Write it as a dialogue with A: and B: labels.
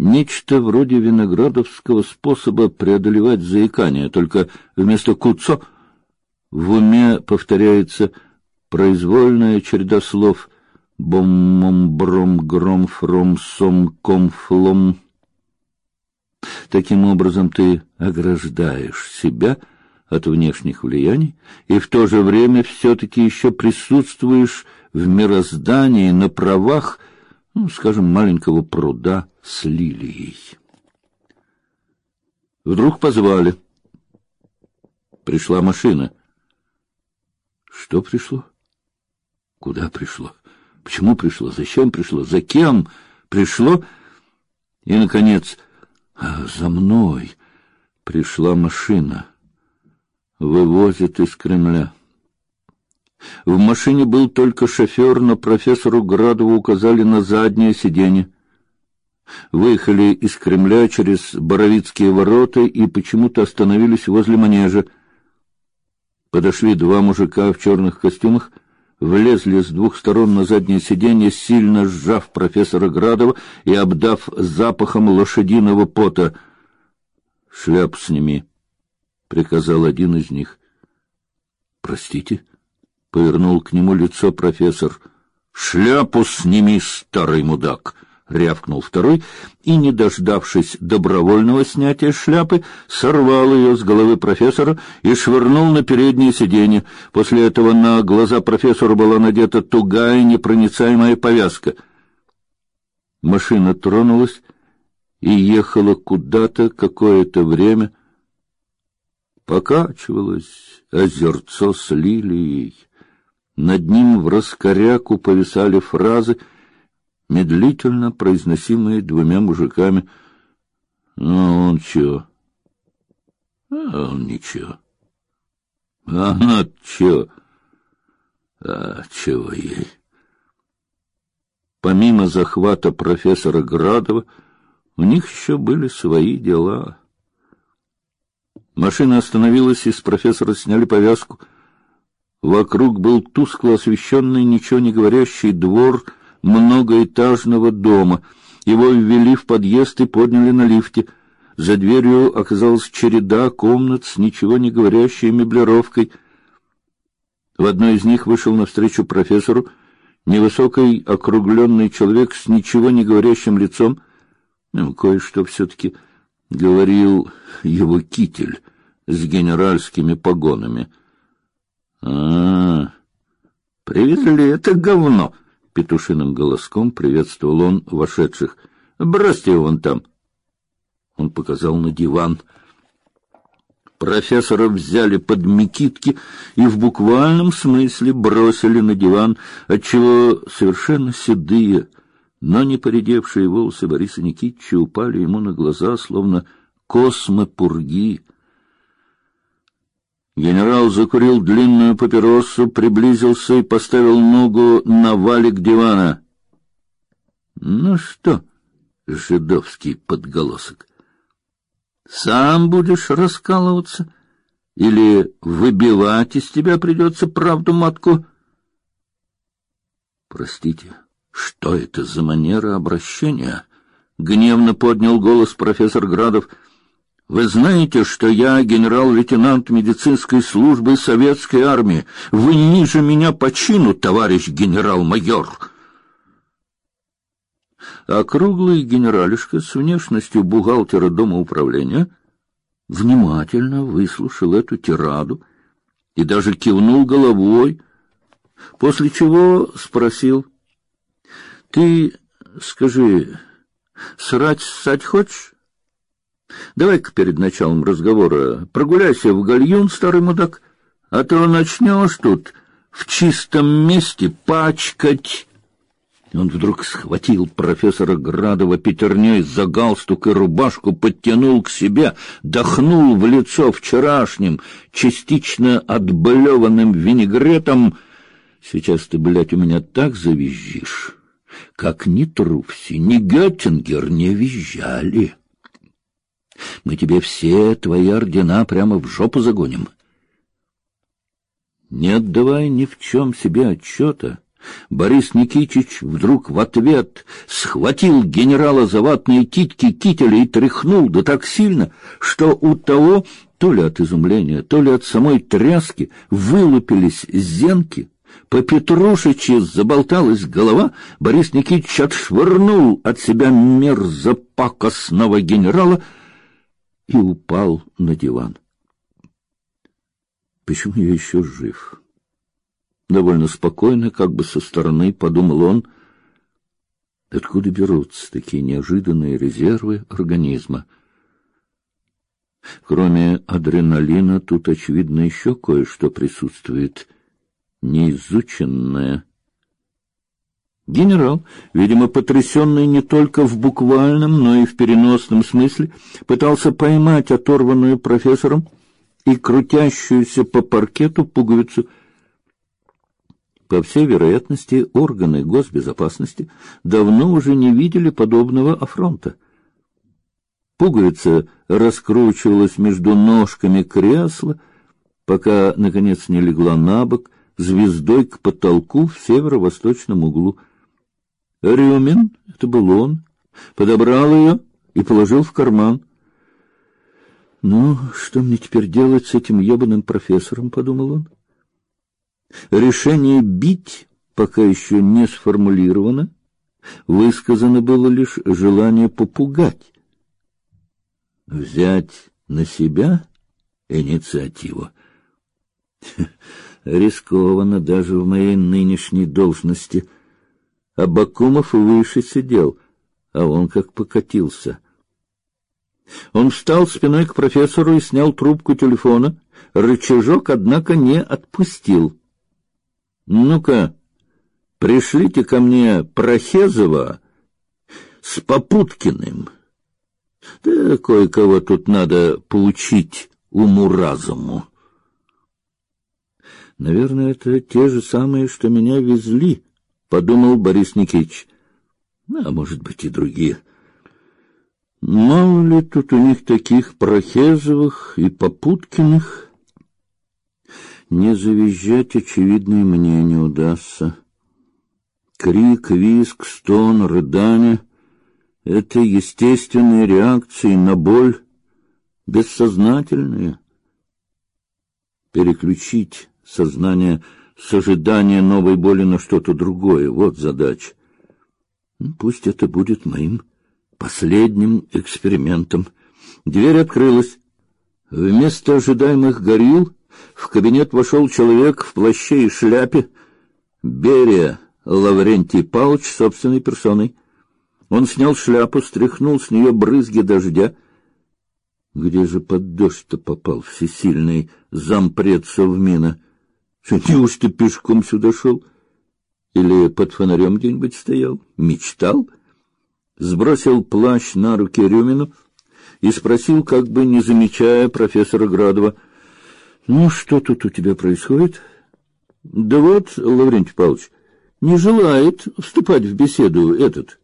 A: Нечто вроде виноградовского способа преодолевать заикание, только вместо куцо в уме повторяется произвольная череда слов бом-мом-бром-гром-фром-сом-ком-флом. Таким образом ты ограждаешь себя от внешних влияний и в то же время все-таки еще присутствуешь в мироздании на правах, ну, скажем, маленького пруда с лилией. Вдруг позвали. Пришла машина. Что пришло? Куда пришло? Почему пришло? Зачем пришло? За кем пришло? И, наконец, за мной пришла машина. Вывозят из Кремля. В машине был только шофер, но профессору Градову указали на заднее сиденье. Выехали из Кремля через Боровицкие ворота и почему-то остановились возле манежа. Подошли два мужика в черных костюмах, влезли с двух сторон на заднее сиденье, сильно сжав профессора Градова и обдав запахом лошадиного пота. «Шляп сними», — приказал один из них. «Простите?» — повернул к нему лицо профессор. «Шляпу сними, старый мудак!» — рявкнул второй, и, не дождавшись добровольного снятия шляпы, сорвал ее с головы профессора и швырнул на переднее сиденье. После этого на глаза профессора была надета тугая непроницаемая повязка. Машина тронулась и ехала куда-то какое-то время. Покачивалось озерцо с лилией. Над ним в раскоряку повисали фразы — медлительно произносимые двумя мужиками. Ну, он чё? А он ничего. А она чё? А чего ей? Помимо захвата профессора Градова, у них еще были свои дела. Машина остановилась, и с профессора сняли повязку. Вокруг был тускло освещенный, ничего не говорящий двор — многоэтажного дома. Его ввели в подъезд и подняли на лифте. За дверью оказалась череда комнат с ничего не говорящей меблировкой. В одной из них вышел навстречу профессору невысокий округленный человек с ничего не говорящим лицом. Ну, кое-что все-таки говорил его китель с генеральскими погонами. — А, привезли это говно! — петушиным голоском приветствовал он вошедших. «Бросьте его вон там!» Он показал на диван. Профессора взяли под мекитки и в буквальном смысле бросили на диван, отчего совершенно седые, но не поредевшие волосы Бориса Никитича упали ему на глаза, словно космы пурги. Генерал закурил длинную папиросу, приблизился и поставил ногу на валик дивана. Ну что, жидовский подголосок, сам будешь раскалываться или выбивать из тебя придется правду матку? Простите, что это за манера обращения? Гневно поднял голос профессор Градов. Вы знаете, что я генерал-лейтенант медицинской службы советской армии. Вы ниже меня по чину, товарищ генерал-майор. Округлый генералишка с внешностью бухгалтера дома управления внимательно выслушал эту тираду и даже кивнул головой, после чего спросил: "Ты скажи, срать ссать хочешь?" Давай-ка перед началом разговора прогуляйся в гальюн, старый мудак, а то начнешь тут в чистом месте пачкать. Он вдруг схватил профессора Градова пятерней за галстук и рубашку, подтянул к себе, дохнул в лицо вчерашним, частично отблеванным винегретом. Сейчас ты, блядь, у меня так завизжишь, как ни Труфси, ни Геттингер не визжали. Мы тебе все твои ордена прямо в жопу загоним. Не отдавая ни в чем себе отчета, Борис Никитич вдруг в ответ схватил генерала за ватные титьки кителя и тряхнул, да так сильно, что у того, то ли от изумления, то ли от самой тряски, вылупились зенки, по Петрушичи заболталась голова, Борис Никитич отшвырнул от себя мерзопакостного генерала и упал на диван. Почему я еще жив? Довольно спокойно, как бы со стороны, подумал он. Откуда берутся такие неожиданные резервы организма? Кроме адреналина, тут, очевидно, еще кое-что присутствует — неизученное. Генерал, видимо, потрясенный не только в буквальном, но и в переносном смысле, пытался поймать оторванную профессором и крутящуюся по паркету пуговицу. По всей вероятности, органы госбезопасности давно уже не видели подобного афронта. Пуговица раскручивалась между ножками кресла, пока наконец не легла на бок звездой к потолку в северо-восточном углу. Рюмин, это был он, подобрал ее и положил в карман. Ну, что мне теперь делать с этим ебаным профессором, подумал он. Решение бить пока еще не сформулировано, высказано было лишь желание попугать, взять на себя инициативу. рискованно даже в моей нынешней должности. А Бакумов выше сидел, а он как покатился. Он встал спиной к профессору и снял трубку телефона. Рычажок, однако, не отпустил. Ну-ка, пришлите ко мне Прохезова с Попуткиным. Да кое-кого тут надо поучить уму-разуму. Наверное, это те же самые, что меня везли, подумал Борис Никитич. А может быть и другие. Мало ли тут у них таких Прохезовых и Попуткиных. Не завизжать, очевидно, и мне не удастся. Крик, визг, стон, рыдание — это естественные реакции на боль, бессознательные. Переключить сознание с ожидания новой боли на что-то другое. Вот задача. Ну, пусть это будет моим последним экспериментом. Дверь открылась. Вместо ожидаемых горил в кабинет вошел человек в плаще и шляпе. Берия Лаврентий Павлович собственной персоной. Он снял шляпу, стряхнул с нее брызги дождя. Где же под дождь-то попал всесильный зампред Совмина? Что, неужто пешком сюда шел? Или под фонарем где-нибудь стоял? Мечтал? Сбросил плащ на руки Рюмину и спросил, как бы не замечая профессора Градова, «Ну, что тут у тебя происходит?» «Да вот, Лаврентий Павлович, не желает вступать в беседу этот,